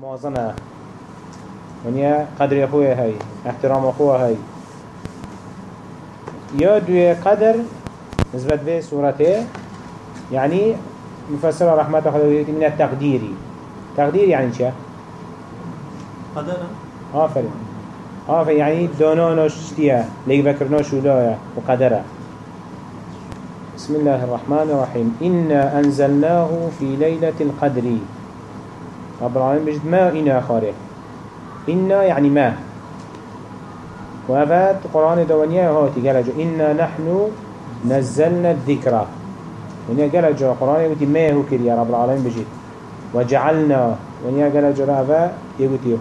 موازنه ونیا قدر. خوی هی احترام خوی هی یا دوی قدر نسبت به صورته يعني مفسر رحمة الله من التقديري تقدير يعني چه؟ قدر آفرين آفرين يعني دونانو شتيا ليك بكرنا شولايا وقدره بسم الله الرحمن الرحيم. إنا أنزلناه في ليلة القدر. رب العالمين بجد ما إنا خاره إنا يعني ما؟ وهذا القرآن دوانيا هاتي. قال إنا نحن نزلنا الذكرى ونيا قال جو القرآن يقول ما هو كريا رب العالمين بجد. وجعلنا. ونيا قال جو هذا يقول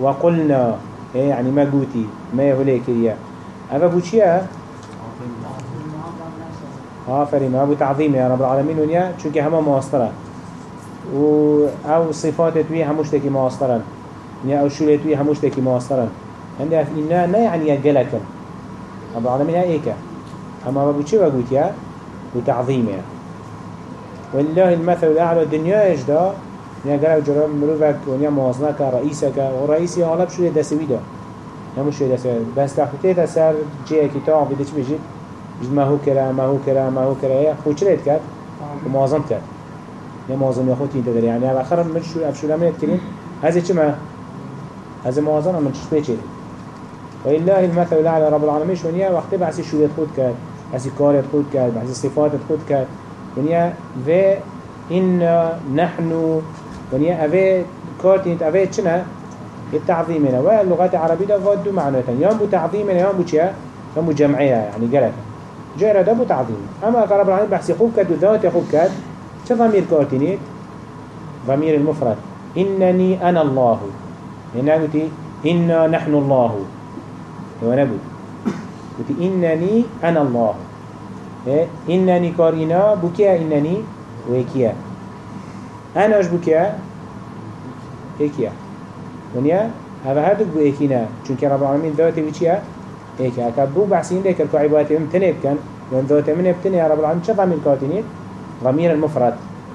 وقلنا. إيه يعني ما قوتي؟ ما هو ليه كريا هذا بوشيا آفرين أبو تعظيم يا رب العالمين ونيا چونك هما مواصلة و أو صفات توي هموش تكي مواصلة نيا أو شولة توي هموش تكي مواصلة عندها إنا نا يعني يقلكم رب العالمين هيك أما أبو چه وقوت يا وتعظيم يا والله المثل الأعلى الدنيا يجدا نيا قلق جرام مروفك ونيا موازنك رئيسك ورئيسي غالب شولة دسوي دا. هموش شولة دسوي بس تحتيت سر جيه كتاب بديش بجيت جد ما هو كرا ما هو كرا ما هو كرا خو چريت كات وموازن كات يا موازن يا خوتي تدري يعني على آخر من شو أفشو لما يتكلم هذا كما هذا موازن من شو بيجي ولله المثل الأعلى رب العالمين شونيا وقت بعسي شو يدخل كات بعسي كار يدخل كات بعسي صفات يدخل كات ونيا في إن نحن ونيا أفي كارتين أفي كنا التعظيمنا واللغات العربية فادو معناتها يوم بتعظيمنا يوم بتشيا يوم بجمعية يعني قالت جيرا ده تعظيم. أما رب العالمين بحسي خوب كد وذات خوب كد شو ضمير كارتينيت ضمير المفرد. إنني أنا الله. هنا قلت إنا نحن الله. هو نقول قلت. إنني أنا الله. إيه؟ إنني كارينا بكيا إنني ويكيا. أنا أش بكيا؟ إيكيا ونيا هذا هذا بو إيكينا چونك رب العالمين ذاته بكيا؟ هيك أكبو بحسين ذكر كعباتهم تنب كان. ذات من ابتني يا رب العالمين. شو ضمير كاتنين ضمير المفرد.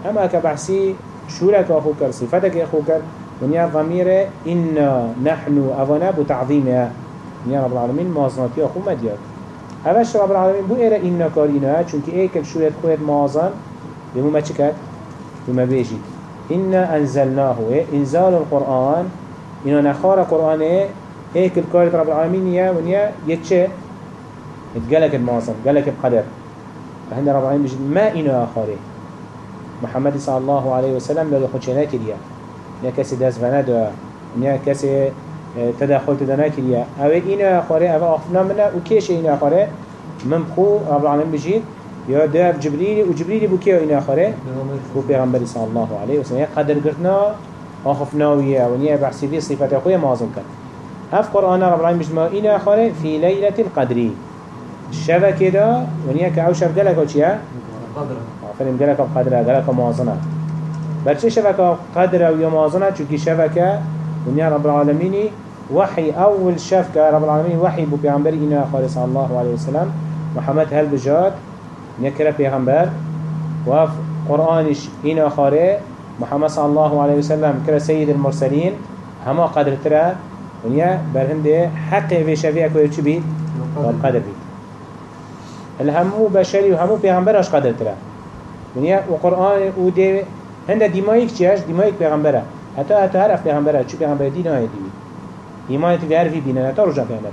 أما كبحسي شو لك أخوك؟ صفتك أخوك. ونيا ضمير إن نحن أفنا بتعظيم يا رب العالمين مازناتي أخو مديات هذا رب العالمين بو إيرا إن كارينا چونك إيك شو يدخوه مازن. بمو ما چكت بما بيجي. إنا أنزلناه. إنزال القرآن. إنه نخار القرآن هيك الكارت رب العالمين يا ونيا يتشي يتقلك المعظم قلك بقدر. فهند رب العالمين بجد ما إنو آخره محمد صلى الله عليه وسلم لو خدشنا كريا نيا كسي داس فنادا نيا كسي آه، تدخل تدنا كريا أو إنو آخره أو أخفنا منا وكيش إنو آخره من بخو رب العالمين بجد يا داف جبريل وجبريل بكيو إنو آخره هو پیغمبر صلى الله عليه وسلم. قدر قرتنا أخفنا ويا ونيا بحسي في صفات أخويا معظم كان. هف قرآن رب العالمين بجد ما إنو آخره في ليلة القدر. شبه كده ونيا كعو شف قلق وشيا قدر. فنم قلق قدره قلق موازنة. برشي شبكة قدره ويا موازنة؟ چونكي شبكة ونيا رب العالمين وحي أول شفكة رب العالمين وحي بو بيغمبر إنا خالص الله عليه وسلم. محمد هل بجاد؟ نكرا بيغمبر وف قرآنش إنا خاري محمد صلى الله عليه وسلم كرا سيد المرسلين هما قدر ترى. ونيا برهنده حق شفيع كوير چو بيت والقدر بيت الهمو بشري وهمو پیغمبرش قدر تره ونیا و قرآن و ده هنده دیمایک چیش دیمایک پیغمبره حتی حتی هر اف پیغمبره چو پیغمبره دین های دیوی ایمان تبی هر فی بینه نتا رجا پیغمبر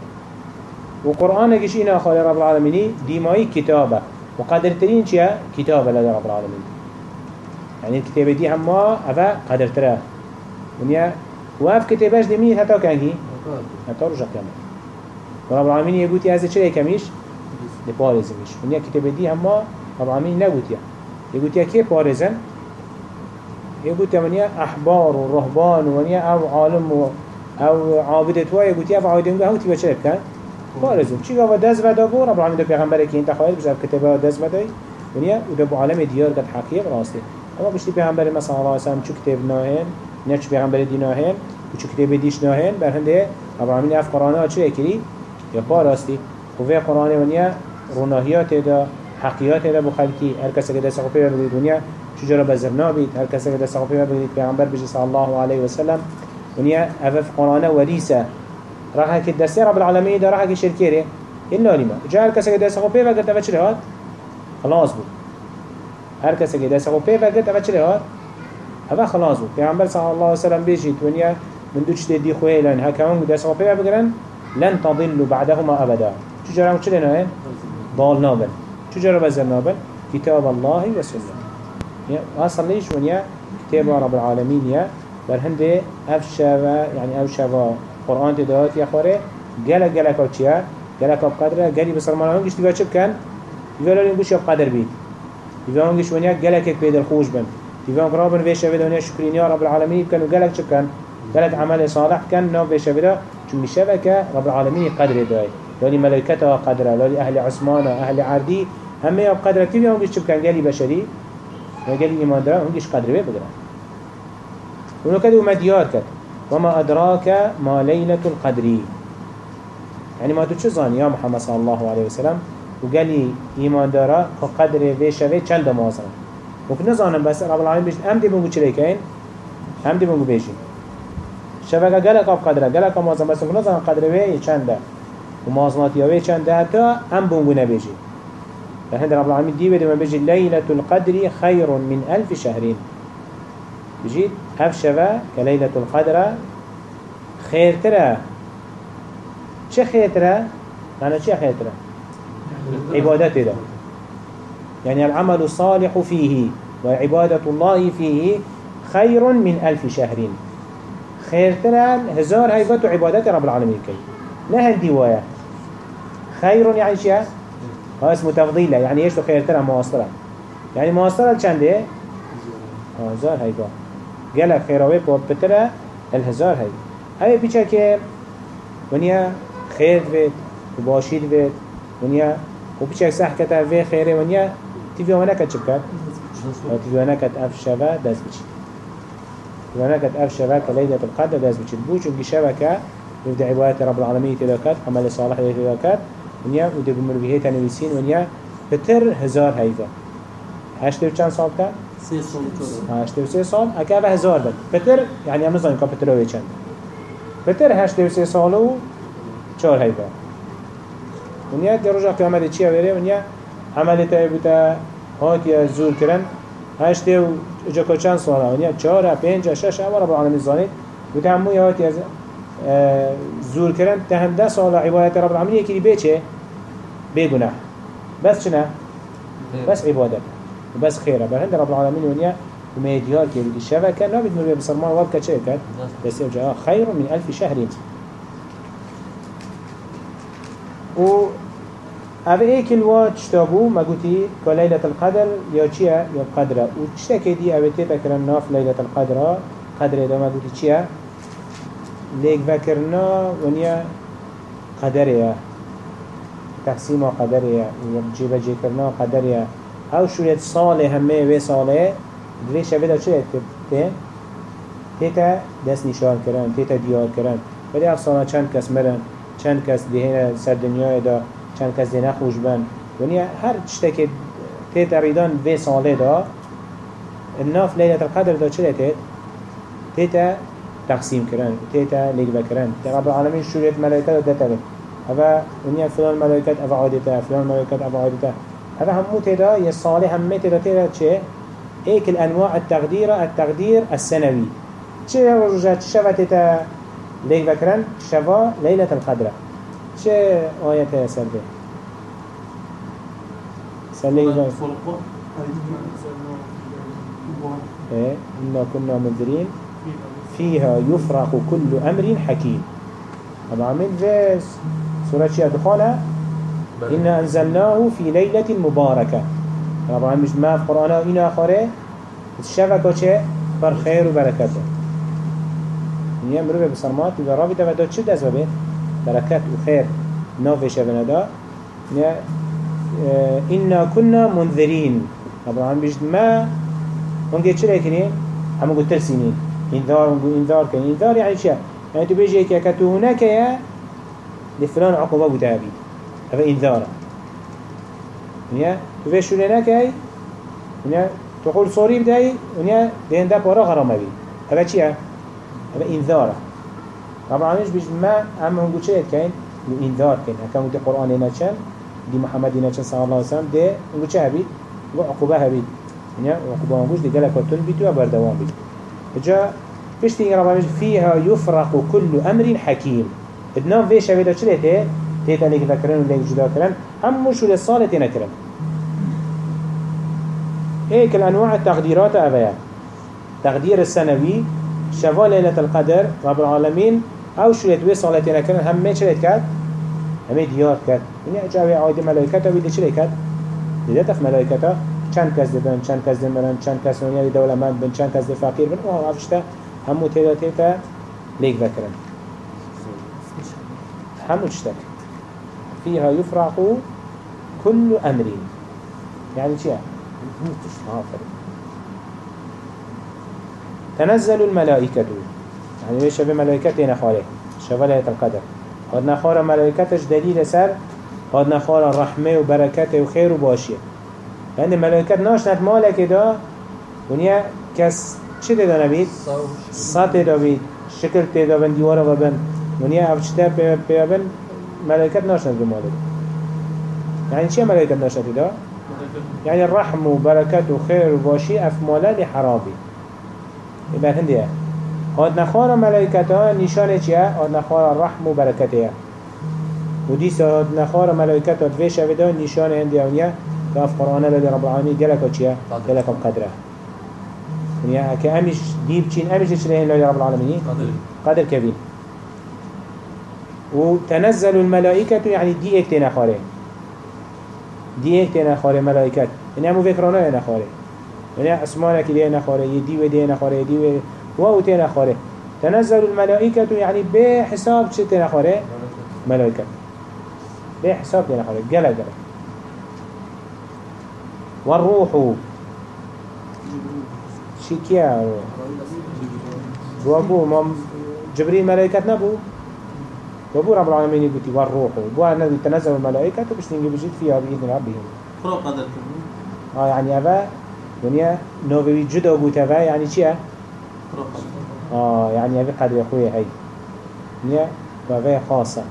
و قرآن اگش اینا خال رب العالمینی دیمایک کتابه و قدر ترین چیه کتابه لده رب العالمین يعني الكتابة دي هما أفا قدر ترى و اف کتبش دمینید حتی که هی؟ حتی رو و رب العالمین یه گویی از چه کمیش؟ ده پارزمیش اون یک کتب دی هم رب العالمین نه نگوتی یه گوتی که پارزن یه گوتی منیا احبار و رهبان و منیا او عالم و او عابدت و یه گوتی اف عابدین گوه هوتی بچه بکن؟ پارزم چی گوه دست ودا بو رب العالمین دو پیغمبره که انتخایل بشه کتبه دست ودای ونیا و دو عالم دیار قد حقیق راسته. اما بشتی پیغمبر مثلا الله علیه چو کتب ناهن نه چو پیغمبر دی ناهن و چو کتاب دیش ناهن برهنده رب العالمین اف قرآنه چه اکری یا پا راستی. و قرآن ونیا روناهیات دا حقیات هذا بو خلقی هر کسی که دست خوبه بگید ونیا چجورا بزر نابید؟ هر کسی که دست خوبه بگید پیغمبر بجی صلی الله علیه وسلم ونیا افف قرآن وريسة راح هكي دستي رب العالمين ده راح هكي شركيري إلا لما جاء هر کسی که دست خوبه تفا چلی هاد خلاص هر کسی که دست خوبه تفا چلی هاد هذا خلاص. بود پیغمبر صلی الله علیه وسلم بيجي ونیا من دوش تدي خويا لأن هكاهم دست خوبه بگیرن لن تضلوا بعدهما أبدا. چجورا هم چلی نه ضال نابل چجورا بزر نابل كتاب الله وسنة أصلا ليش ونيا كتاب رب العالمين يا برهنده أفشوا يعني أفشوا قرآن تدوات يا خوري جل جل كوتشيا جل كاب قدره. جلي بسرمان هنگش تبغى شو كان يقولوا لهم قش قدر بيت يبغى هنگش ونيا جل كك بيد الخوش بن. يبغى قرابن فيش بيد ونيا شكرين يا رب العالمين. كانوا شو كان؟ جل عمل صالح كان نو فيش بيد شو مشابكة رب العالمين قدر داي لولي ملائكته قدره لولي أهل عثمانه أهل عردي هم يا قدره. كيف يوم قش كان؟ جلي بشري. وقال إيمان داره هنگش قدر بيه بقرأ ونو كده مديار كده وما أدراك ما ليلة القدر. يعني ما تشو زاني يا محمد صلى الله عليه وسلم؟ وقال لي إيمان داره قدر في شوي چند مازن وكنا زانم بس رب العالمين بيجت أم دي بنگو چلي كين أم دي بنگو بيجي شبكة قلق أب قدرة؟ قلق مازن بس كنا زانم قدر في چند ومازنات يوي چند حتى أم بنگو نبيجي فهند رب العالمين دي بدي ما بيجي ليلة القدر خير من ألف شهرين. بيجي هف شفا كليلة القدر خير ترى چه خير ترى؟ معنى چه خير ترى؟ عبادت ده. يعني العمل الصالح فيه وعبادة الله فيه خير من ألف شهرين خير ترى هزار هيبات عبادات رب العالمين كي. نهل ديوايا خير يعني شيء؟ ها اسمه تفضيله يعني إيش خير ترى؟ مواصلة. يعني مواصلة چنده هزار هيدا قال خيراوي بوب بترى الهزار هاي. هاي بيچا كه ونيا خير بيت وباشيد بيت. ونيا وبيچا سح كتا في خيره ونيا تيجي وأنا كتشبكت تيجي وأنا كت أف شبا داز بيچي وأنا كت أف شبا كليلة القدر داز بيچي بوچ ونجي شبكة يبدأ عبادة رب العالمين تلاكات عمل صالح تلاكات ونیا و دو مرویه تنویسین ونیا بتر هزار هیدا هشت و چند سال که؟ سه سال هشت و سه سال. اکه به هزار بد. بتر یعنی هم نزانیم که بتر اوی چند بتر هشت و سه سال و چهار هیدا ونیا در رجا قیامت چی اویره ونیا عمل تا بودا هاتی زور کردن هشت و جا چند ساله اونیا یعنی چهار پنج شش اما رب العالمین زانید. بودا هموی هاتی از زور کردن تهم ده ساله عبادت رب العالمین یکی بیچه چه؟ بی بس چنه بس عبادت. بس خیره. بر هند رب العالمین اونیا که بودی شبکه نا بید بدي بسرمان وابکا چه کرد؟ بس. جا. خیره من الف شهرین. و اوه ایک الواد شتابو ما قوتي كليلة القدر يا چيا يا قدره و چتا دي اوه تيتا كرن ناف ليلة القدر قدر دا ما قوتي چيا ليك فكرنا ونيا قدرية تقسيم قدرية وجيب جيكرنا قدرية أو شوية صالة همه و صالة دوی شبه دا چه تبتين تيتا دست نشان کرن تيتا دیار کرن ولی اف صالة چند کس مرن چند کس دهين سر دنیای دا چند کس ده نخوش بن ونیا هر چتا که تيتا ریدان و صالة دا الناف ليلة القدر دا چه تيت تيتا تقسيم كران تيتا ليك بكران رب العالمين شريت ملائكة دتبه هذا ونيا فلان ملائكة أبا عادتا فلان ملائكة أبا عادتا هذا هم تيدا يصالح هم تيدا تيدا چه؟ ايك الأنواع التقدير التقدير السنوي چه رجات شفا تيتا ليك بكران شفا ليلة القدر. چه آية سرده سليك فرقان إيه إنا كنا منذرين. فيها يفرق كل أمر حكيم طبعا من فيس سورة شيء دخانة إنا أنزلناه في ليلة مباركة طبعا مش ما في قرآن إنا آخره الشبكة شيء بر خير وبركاته نيا مروه بسرمات إذا رابي تفدد شد أسبابه بركات وخير نوفي شبنا دا نيا آه إنا كنا منذرين. طبعا مش ما ونجي شو لكني هم قلت سنين. إنذار ونقول إنذار كان إنذار يعني شيء. يعني تو بيجي كي كتو هناك يا لفلان عقوبة بتابي هذا إنذار. يعني تو في شونه نكي ونیا تقول صوري بدأي. ونیا دين ده بارا غرامة بي. هذا چيه؟ هذا إنذار. رب العالمين بيج ما هم هنگو چه كين إنذار كين هكا مدي قرآن نچن دي محمد نچن صلى الله عليه وسلم ده هنگو چه هبيد؟ هنگو عقوبة هبيد ونیا عقوبة هنگوش دي قلق وطن بيتو وبردوان بيد فجا بشتي رب العالمين فيها يفرق كل أمر حكيم ادنام في شويدا چلي تي تيتا ليك ذكرن وليك جدا كرن هم مشو للصالة تنكرن هيك الأنواع التقديرات أبيا تقدير السنوي شفاء ليلة القدر رب العالمين أو شو يتوي صلاة نكرن هم ما شريت كات؟ هم ديار كات. يعني جاوي عايد ملائكة ويدي شريت كات؟ لذلك في ملائكة چند کس دبن چند کس دمرن چند کس ونیا دولمند بن چند کس فقیر بن. و عفشتا همو تیدا تیتا لیک ذکرن همو تشتك فيها يفرق كل أمر يعني شيء تنزل الملائكة يعني إيش شبه ملائكة نخالة. شبه ليلة القدر. قد نخار ملائكتش دليل سر قد نخار رحمة وبركة وخير وباشية لأن الملائكة ناشنت مالك دا ونيا كس چه تدا نبید؟ صد تدا بید. شکل تدا بند دیوارا و بند ونیا افشتا پیا بند ملائكة ناشنت بمالك يعني چه ملائكة ناشنت دا؟ يعني الرحم وبركة وخير وباشي أفمالا لحرابي يبقى هندية هاد نخار ملائكتها نشانه چيه؟ هاد نخار الرحم وبركتها وديس هاد نخار ملائكتها دوش أبدا نشانه هندية ونيا كاف قرآن لدي رب العالمين قالك وچيه؟ قالك بقدره ونيا كأمش ديب چين أمش چلهين لدي رب العالمين قدر كبير وتنزل الملائكة يعني دي اكتنا تنخاره دي اكتنا تنخاره ملائكة يعني همو فكرانا ينخاره يعني اسمانك دي نخاره يدي ودي نخاره يدي ودي وهو تنخاره تنزل الملائكة يعني بحساب شو تنخاره ملائكة بحساب تنخاره جلا جلا والروح شكيا وابو جبريل ملائكة نبو وبو رب العالمين يقولي والروح وبو أنه تنزل الملائكة وبش نيجي بجد فيها بإذن ربهم فرو قدر آه يعني أبا دنيا نوبي جدا بوت أبا يعني چيا آه يعني أبي قدر أخوي هاي. دنيا وأبا خاصة.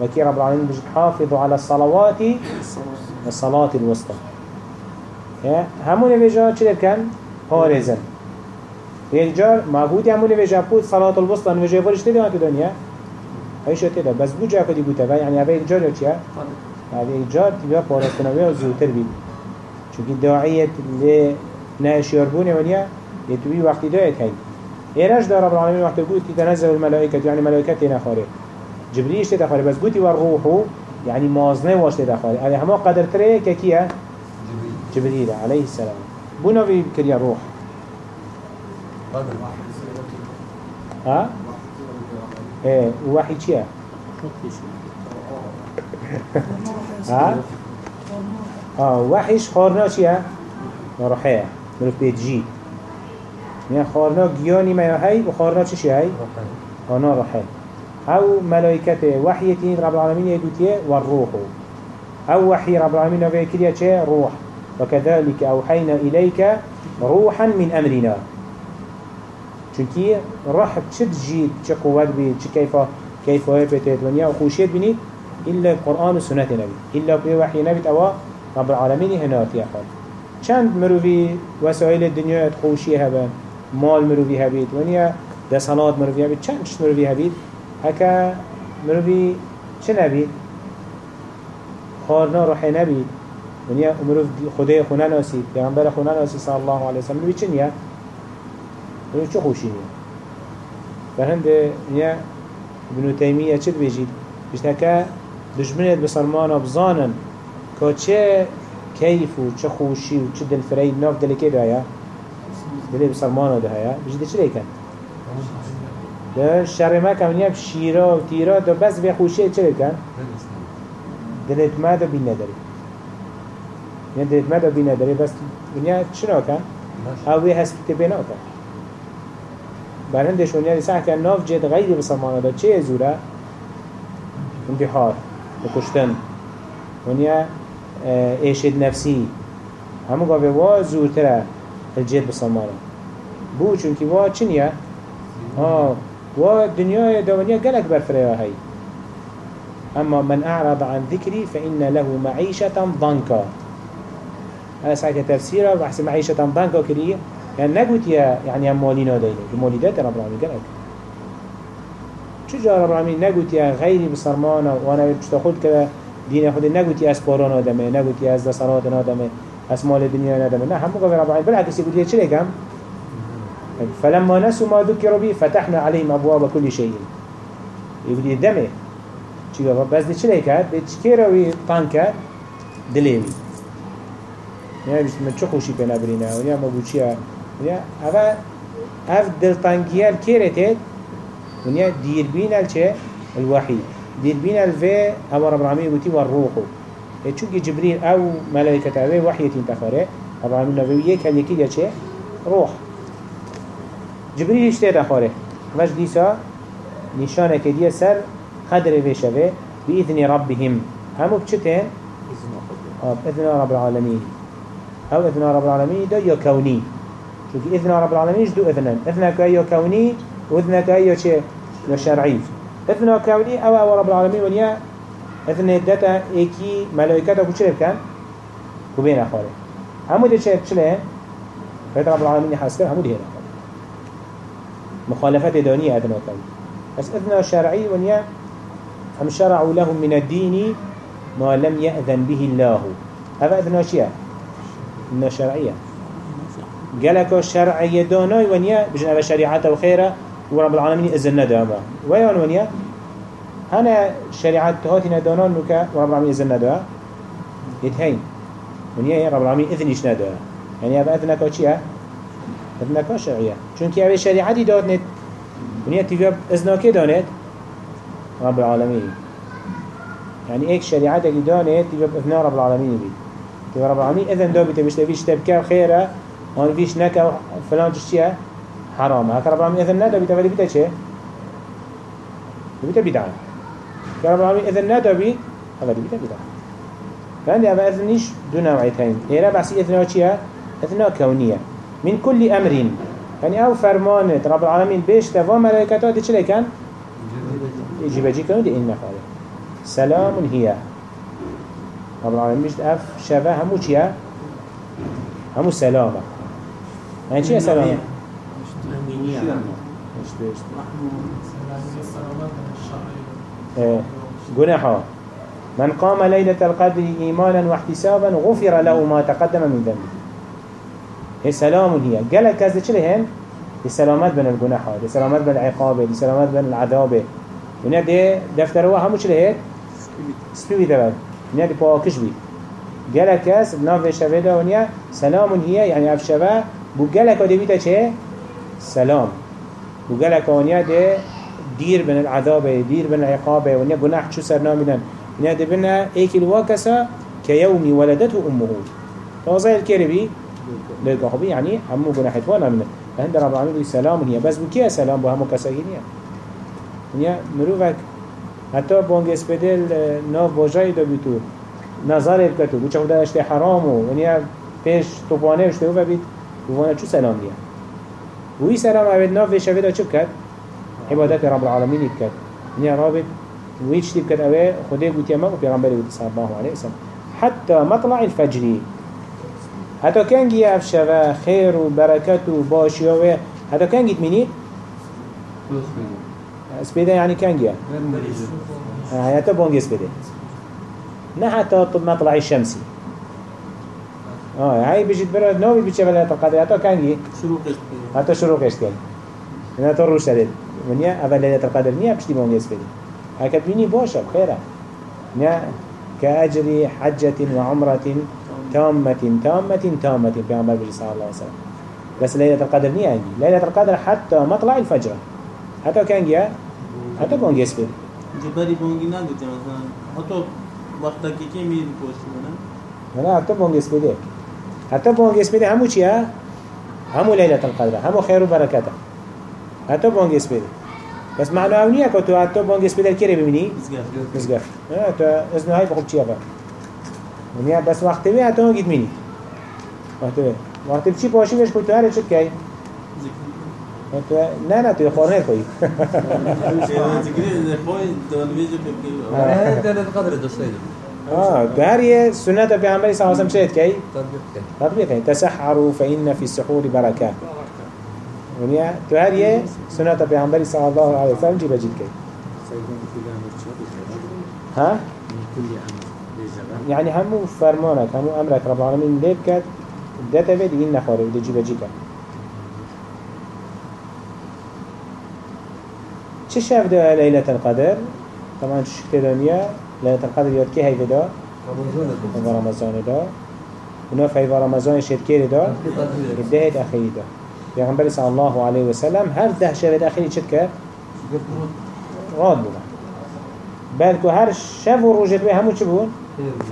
وكي رب العالمين بجد حافظوا على الصلوات الصلاة الوسطى. همون نبيجا چلي كان؟ هارزن يجار معبود همون نبيجا بود صلاة الوسطى. نبيجا يفرش تدي ما تدنيا هاي شو تدا بس بوجا كدي بوتا. يعني هذا إيجار يا چيا؟ هذا إيجار تبقى بارستنوية وزوتر بيد چونكي داعية اللي ناشيار بونه ونيا. يتوي وقت دايت هاي إيراج دار رب العالمين وقت قلت تنزل الملائكة يعني ملائكة تنخاري جبريل تدخاري بس قلت والروح يعني مازنه واش تدخاري هذا هما قدر تريه ككيا جبريل عليه السلام. بنا في كريا روح. ها؟ إيه وحي چيه ها؟ آه وحيش خارنا چيه نروحيه مروف بيتجي يعني خارنا جياني ما هي وخارنا چشي هي أنا روحيه أو ملائكته وحيتين رب العالمين يدوتيه والروح أو وحي رب العالمين نبيه كريا چه؟ روح. وكذلك أوحينا إليك روحا من أمرنا. چونكي راح تشد جيد چه قوات بيد چه كيف كيف هي بتهد ونيا وخوشيت بنيت إلا القرآن والسنة نبي إلا بوحي نبي أوا رب العالمين هنا في أخر چند مروفي وسائل الدنيا تخوشي هبا مال مروفي هبيت ونيا ده صلاة مروفي هبيت چند چند مروفي هبيت هكا مروفي چه نبيت خارنا روحي نبيت ونیا مروف خدای خونه ناسی. پیغمبر خونه ناسی صلی الله علیه وسلم. چه نیه مروف چه خوشی نیه برهنده نیا ابن تیمیه چه بجید بشنکه دجمنت بسلمان بزانن که چه كيف و چه خوشی و چه دلفري ناف دل که دایا دلیل سلمان ده هیا بجید چی لیکن ده شر ما کمونیم شیرا و تیرا ده بس به خوشی چی کن؟ دنت ما ده بی نداری یعنی دلیت ما ده بی نداری بس اونیا چی ناکن؟ اوی هست که بنا کن برندشون اونیا سه که ناف جد غیر بسلمان ده چه زوره؟ انتحار و کشتن. اونیا ایشد نفسی. همون گاوه وا زورتره. الجيد بصمانه بو چونكي وا چنيا؟ ها وا دنيا دوانيا قلق برفريا هاي أما من أعرض عن ذكري فإن له معيشة ضنكا. هذا ساعة تفسيره بحث معيشة ضنكا كريه يعني نقول يا يعني مالينا دينه ده رب العالمين قلق. چجا رب العالمين نقول يا غيري بصرمانة وأنا بشتاخد كده دين خود نقول يا أسباران آدمه نقول يا از دسرات آدمه اسمال الدنيا آدمه نه همو قبل رب العالمين بالعكس يقول يا چلي كم فلما نسوا ما ذكروا به فتحنا عليهم أبواب كل شيء يقول يدمه بس چلی کرد؟ دی چی روی تان کرد؟ دلیوی یعنی بیشتر من چه خوشی پی نبرینه و یا ما بو چیه ونیا اوه اف دلتانگیه الکیره تید ونیا دیر بین الچه الوحی. دیر بین الوی أو رب العالمین گوتی و الروحو چونکه جبريل أو ملائكة تین تخاره رب العالمین نوی یک هل یکی چه؟ روح جبريل اشته دخاره وش دیسا نشانه دیه سر قدر في شبه بإذن ربهم همو بچتين بإذن رب العالمين أو إذن رب العالمين ده يا كوني شوف إذن رب العالمين دو إذن إذنك أيو كوني وإذنك أيو شيء شرعي إذن كوني أو أو رب العالمين ونيا إذن داتا إيكي ملائكته كشرب كان وبين أخواره همو ده شيء شلون فإذن رب العالمين حاسكر همو ده هنا مخالفات دونية إذن كوني بس إذن شرعي ونيا هم شرعوا لهم من الدين ما لم يأذن به الله. هذا أشياء من الشرعية قالك الشرعية دوناي ونيا بجن أبا شريعة وخيرة ورب العالمين إذن نداما ويان ونيا هنا شريعة هاتنا دونان نكا ورب العالمين إذن نداما يتهين ونيا رب العالمين إذن إيش نداما يعني هذا أذنك أشياء أذنك شرعية چونك أبا شريعة داتنت ونيا تفيا إذنك دانت رب العالمين يعني ايك شريعة دانه تجيب اثناء رب العالمين بي تبقى رب العالمين اذن دو بيته بيشته فيش تبكى خيرة وان فيش نكا فلان تشتيا حرام هكا رب العالمين اذن ندو بيته فلي بيته چه؟ بيته بدعا رب العالمين اذن ندو بيت هذا بيته بدعا فعندي أبا اذنيش دو نوعيتين إيرا بحسي اذنه چيا اذنه كونية من كل أمر يعني أو فرمانت رب العالمين بيش تفا ملائكته دي چلي كان يجي بجي كانوا دي إن خاله سلام هي رب العالمين بيشت أف شفا همو چيا همو سلامة. يعني چيا سلامة؟ مش بيشت جناحا من قام ليلة القدر إيمانا واحتسابا غفر له ما تقدم من ذنبه. هي سلام هي. قال كذا شلهن السلامات بين الجناحات السلامات بين العقاب السلامات بين العذاب. ونیا ده دفتر و همو چه هید سپی بیده بد ونیا ده پاکش بید گله کس ناف شوه ده ونیا سلام شوه بو گله که ده بیده چه؟ سلام. بو گله که دیر بن العذاب دیر بن العقاب ونیا گناح چو سر نامدن ونیا ده بنا ایک الواکسا كيوم ولدته أمه. توزيل الكربي للقهبي يعني همو جناح وأنا منه عند رب العالمين سلام هي. بس بكيه سلام بو همو كساينيه ونیا مروفک حتی بانگ اسپدل ناف باجایی دا بیتو نظر بکتو بچه خدا اشته حرامو. ونیا پیش توپانه اشته و بید ووانا چو سلام دیا وی سلام عبد ناف ویشه دا چو بکد عبادت رب العالمین بکد ونیا رابط وی چتی بکد اوه خدا گوتی ما و پیغمبر گوتی صلی الله علیه وسلم. حتى مطلع الفجر. حتى كان جي أفشوا خير وبركة وباشيوه حتى كان جيت مني سبيده يعني كان جيا حتى بونج سبيده نه حتى مطلع الشمسي آه هاي بيجي برا نوبي بيجي بلا القدر حتى كان جي حتى شروق اشتغل أنا تروش سرد ونيا اول ليلة القدر نيا بشتي بونج سبيده هكذا بيني باشا بخيرا نيا كأجر حجة وعمرة تامة تامة تامة في عمر بجي صلى الله عليه وسلم بس ليلة القدر نيا عندي ليلة القدر حتى مطلع الفجر حتى كان جيا حتی بانگ اسپید جبری بانگی نگوتی مثلا حتی وقتا میری پشتی نه نه حتی بانگ اسپیده حتی بانگ اسپیده همو چیه؟ همو لیلت القدر همو خیر و برکته حتی بانگ اسپیده بس معنی اونیه که تو حتی بانگ اسپیده کی رو ببینی؟ مزگفت نه تو ازنه های بخوب چیه بر؟ ونیا بس وقتی وی حتی گید مینی. وقتی وی وقتی بچی پاشی بهش تو هره چه کی؟ تو نه نه توی خانه خوی آه هر سنة پیامبری صلی الله علیه و سلم چه کی؟ تطبیق کی تسحروا فإن في السحور بركة ونیا تو هر یه سنت پیامبری صلی الله علیه و سلم جی بجید کی ها؟ يعني همو فرمانك همو أمرك رب العالمين ليب كد ده تبه دين نخواره وده جيبه جيكا چه شف ده ليلة القدر؟ طبعا شكت دنيا ليلة القدر ياد كي هيفه ده رمضان. ده وناف هيفه رمضان شد كير ده الدهت أخيري ده پیغمبر صلى الله عليه وسلم هر ده شفت أخيري چد كر غاد بوده بلکه هر شب و روزت به همو چه بون؟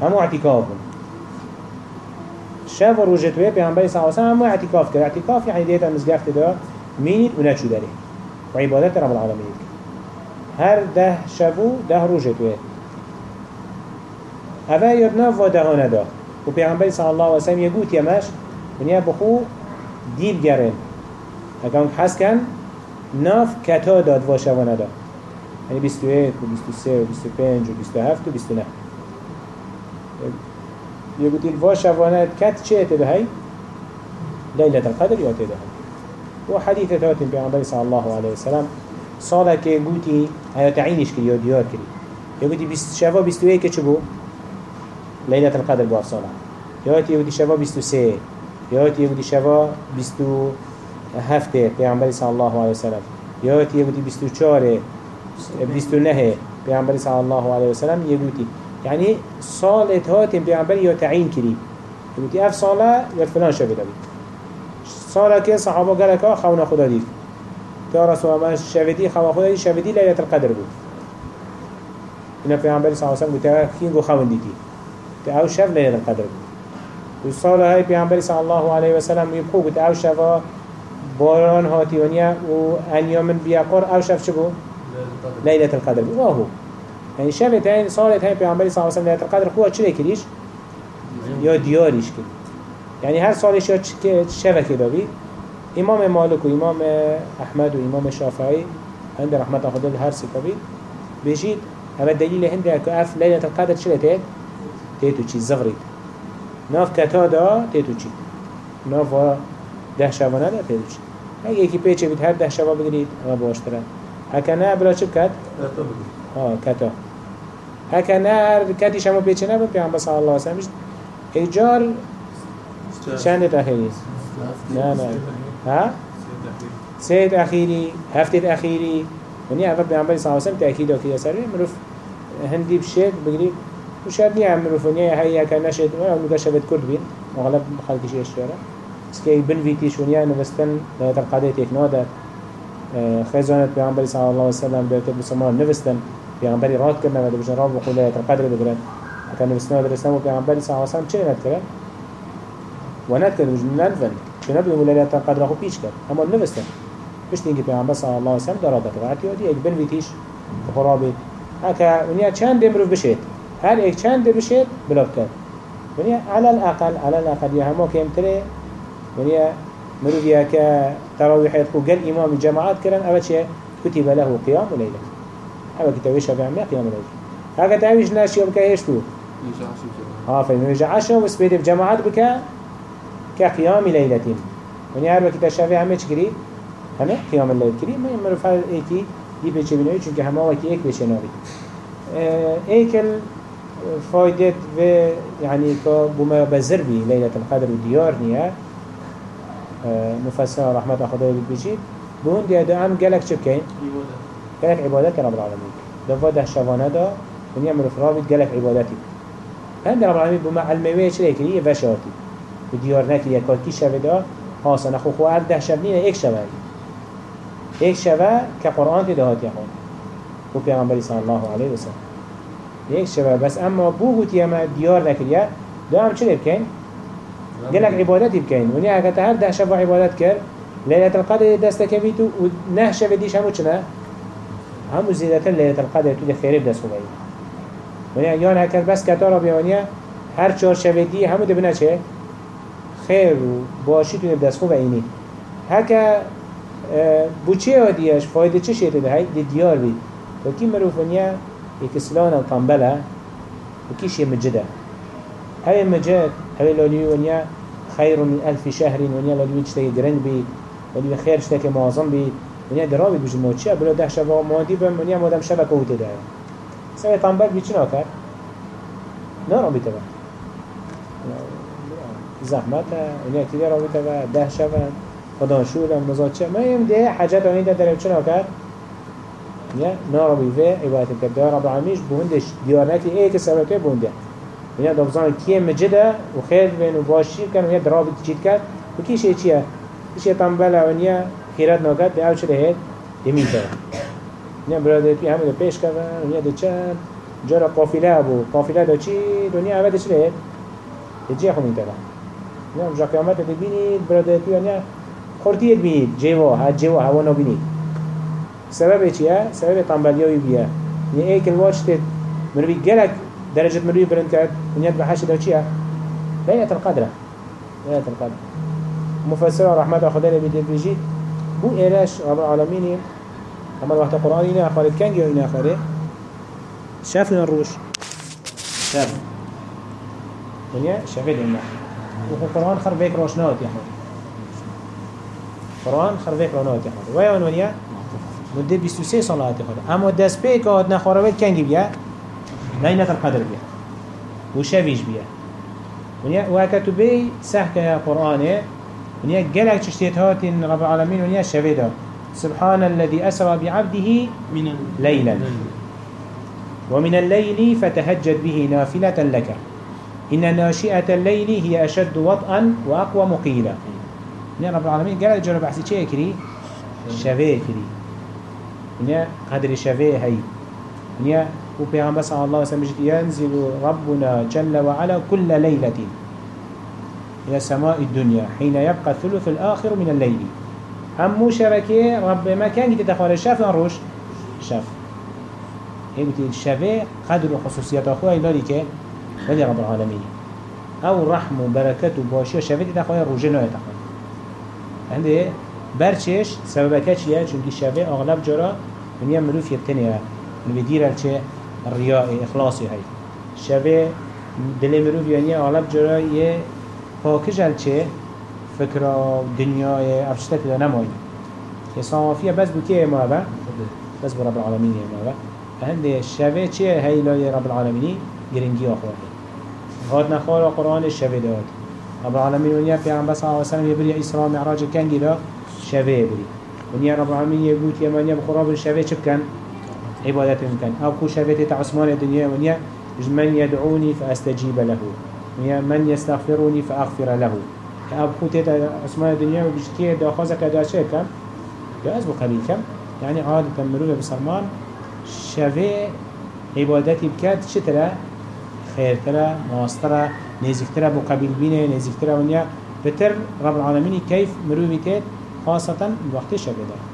همو اعتکاف بون شب و روزت به پیامبر صلی الله علیه و همو اعتکاف کرد. اعتکاف یعنی دیتا مزگفت دا مینید و نچو داره و عبادت رب العالمین. هر ده شب و ده روزت به اوه یادنا و دهانه دا. و پیامبر صلی الله علیه و سلم یگوت یمش ونیا بخو دیب گرن. اگه حس کن ناف کتا داد و شوانه دا يعني 21 و 23 و 25 و 27 و 29 يقول الوا شوانات كات چه تدهي ليلة القدر يا تدهي وحديث تاتم بيعنبري صلى الله عليه وسلم صالة كي قوتي هيا تعينش كري يا ديار كري يقول شوا 21 كچبو ليلة القدر بوار صالة يقول يقول شوا 23 يقول يقول شوا 27 بيعنبري صلى الله عليه وسلم يقول يقول 24 بیست و نه پیامبری صلی الله علیه و سلم یه گویی یعنی سالت هات پیامبری یا تعیین کری. گویی اف ساله یا فلان شو بدی ساله که صحابه گله که خونا خدا دید. تا رسول الله شویدی خوا خدا دید شویدی لیلت القدر بود. اینا پیامبری صلی الله علیه و سلم گویی کین گو خوان دیدی؟ تا آو شب لیلت القدر بود. و ساله های پیامبری صلی الله علیه و سلم یبخو گویی آو شب باران هاتی ونیا و انیامن بیاقر او شب چه بود؟ ليلة القدر. واهو يعني شبت هاي صارت هاي پیامبری صلی الله علیه و ليلة القدر خواه چه کریش یا دیاریش کرد يعني هر سالش یا شبه که دابید امام مالك و امام احمد و امام شافعی عند رحمت خدا هر سکا بید بجید اما دلیل هنده که اف ليلة القدر چه تید تیتو چی؟ زغرید. ناف کتا دا تیتو چی؟ ناف ده شبانه دا تیتو چی؟ اگه یکی پیچه بید هر ده شبا بگرید آقا باشتره هکه نه برا چه بکت؟ آه کتا. هکه نه هر کتی شما پیچه نبود؟ پیان صلی الله علیه بشت اجار چند تخیری؟ نه نه. ها؟ سه اخیری. هفته اخیری. و نی اول پیامبر صلی الله علیه و سلم تأکید و کیا سری مرف هندی بشید بگری و شاید نی عمرو فنیا یعنی هایی که نشد و اون شبت کرد بین مغلب خالقش اشتره سكي بن فيتيش ونیا نوستن تلقاديت يك نادر خزانت پیامبری صلی الله علیه و سلم به مسلمان نوستن پیامبری راد کردن و بجن راب بخوله قدر بگرن. اگر نوستن درستن و پیامبری صلی الله علیه و سلم چه نکرد و نکرد وجن نلفن چه نبی ولایت قدر خو پیش کرد. اما نوستن. پشت اینکه پیامبر صلی الله علیه و سلم دارد و یادی یک بن ویتیش خرابی اگر ونیا چند امرو بشید هر یک چند بشید بلاف کرد ونیا على الاقل على الاقل یا همه کمتره ونیا مروفيا كتراويح يدخل قل إمام الجماعات كرن أول شيء كتب له قيام ليلة أول كتابي شافع عمي قيام ليلة هكا تعويش ناس يوم كايشتو ها فإنه يجع عشرة وسبيد في جماعات بك كقيام ليلة. وني أربع كتاب شافع عمي تشكري هنا قيام الليل كريم ما يمرف هذا إيكي دي بيتش بنوي چونك هما وكي إيك بيتش نوي إيكل فايدة و يعني كبما بزربي ليلة القدر وديار نيا. مفسر رحمت خدای بيجي بون دي ادام جالك چه بكين جالك عبادت رب العالمين دفا ده شوانه دا ونيا مرف رابط جالك عبادتي هند رب العالمين بما علموه چه لكري وشارتي وديار نكري يكاد كي شوه دا؟ حاصل. اخو خو ده شبنين ايك شوه ايك شوه كقرآن تدهات يخون و پیغمبری صلی الله علیه وسلم یک شبه. بس اما بو گوتی اما دیار نکریه دو هم چه بکن؟ قالك عبادتي بكين وني اگه هر ده شب عبادت كر ليلة القدر دستك بيتو و نه شب ديش همو چنا همو زيادة ليلة القدر تو ده خير بدست بي وني اگه هكر بس كتارا بيوانيا هر چهار شویدی همو دبنه چه؟ خیر و باشی تو دست خوب اینی. هکا بوچه آدیش فایده چه شیطه ده؟ های دیار بید. و کی مروفونیا؟ یک سلان الطنبله و کیش مجده؟ هاي مجد هاي لولي ونيا خير من ألف شهر ونيا لولي تشتكي جرن بي ولي خير تشتكي معظم بي ونيا درابي بيجي موتشي بلو ده شبه مادي بم ونيا مادم شبه كوته ده سوي طنبل بيچنا كر نارا بيتبه زحمته ونيا كده رابي تبه ده شبه خدا شور چه. ما يم ده حاجات ونيا درب چنا كر نارا بيفه عبادت كده رب العالمين بوندش. ديارنكي إيه كسبته بونده. ونیا دابزان کیه مجده و خیر بین و باشی کن ونیا درابط چید کرد و کیشه چیه؟ کیشه تنبله ونیا خیرت ناکد ده او چه هید؟ دمین ونیا براده توی همه پیش کرد ونیا ده چند جارا قافله بو قافله ده چی؟ ونیا اوه ده چه هید؟ ده جیه تره ونیا رجا قیامت ده بینید براده توی ونیا خورتیت بینید جیوا ها جیوا هوا نبینید سبب چیه؟ سبب تنبلیوی بیه ونیا ایک الواج تید مروی گلک درجة مروي برند كات ونيت بحاش ده چيا ليلة القدر ليلة القدر مفسر رحمة خدا بيدي بيجي. بو إيراش رب العالمين. أما الوقت القرآن إنا أخاري كان جيو إنا أخاري شافنا الروش. شاف. ونيا شافين إنا وفي القرآن خربيك روشنات يا حمد القرآن خربيك روشنات يا حمد ويا ونيا؟ مدة 23 صلاة يا حمد أما دست بيك أدنا خربيك كان جيبيا ليلة القدر بيها وشافيش بيها ونيا وهكتو بي سحك يا قرآن ونيا جلك تشتيتهات رب العالمين. ونيا شفيدا سبحان الذي أسرى بعبده من ليلا. ومن الليل فتهجد به نافلة لك. إن ناشئة الليل هي أشد وطئا وأقوى مقيلا. ونيا رب العالمين قال جرب بحثي چه كري؟ شفيه كري. ونيا قدر شفيه هاي. ونيا وبيغمبر صلى الله عليه ينزل ربنا جل وعلا كل ليلة إلى سماء الدنيا حين يبقى الثلث الآخر من الليل. همو شبكة رب ما كان تدخل شاف روش شاف هي بتقول الشفاء قدر وخصوصيات أخوة إلا لك ولي رب العالمين. أو رحم وبركة وباشية شفاء تدخل روجنا يدخل. عنده برشش سببكش يا چونك الشفاء أغلب جرا من يمروف يبتنيها من بدير الچه الرياء إخلاصي هاي شبه دل مروف يعني أغلب جرا يه پاکش الچه فكرة دنيا افشتت ده نماي يصافية بس بكيه ما با بس برب العالمين ما با. هنده شبه چه لا رب العالمين گرنگي آخواه هات نخوار قرآن الشبه داد. رب في عم بس صلى الله عليه وسلم يبري إسراء معراج كنجي لا شبه يبري ونيا رب العالمين يقول يا من يبخراب الشبه چبكن عبادت ممكن. أو كو شبهت عثمان الدنيا ونيا من يدعوني فأستجيب له. ونيا من يستغفرني فأغفر له. أو كو تيتا عثمان الدنيا وبشتكي داخوزك دا شيء كم؟ يا أزبو قليل كم؟ يعني عادة شبه عبادتي بكات شترا خير ترى ماسترا نزيك ترى بقبيل بينه نزيك ترى ونيا. بتر رب العالمين كيف مروفة خاصة الوقت شبه ده